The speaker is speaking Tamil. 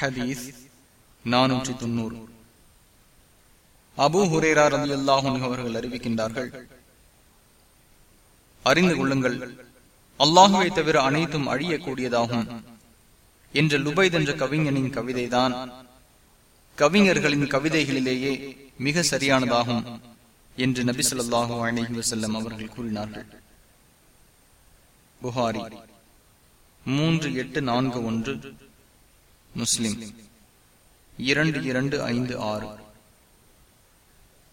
ஹதீஸ் நானூற்றி தொண்ணூறு. அபு ஹுரேரா ரவி அல்லாஹும் அவர்கள் அறிவிக்கின்றார்கள் அறிந்து கொள்ளுங்கள் அல்லாஹுவை தவிர அனைத்தும் அழியக்கூடியதாகும் என்ற லுபைத் என்ற கவிஞனின் கவிதைதான் கவிஞர்களின் கவிதைகளிலேயே மிக சரியானதாகும் என்று நபி சொல்லாஹு அலஹி வசல்லம் அவர்கள் கூறினார்கள். புகாரி மூன்று எட்டு நான்கு ஒன்று. முஸ்லிம். இரண்டு இரண்டு ஐந்து ஆறு.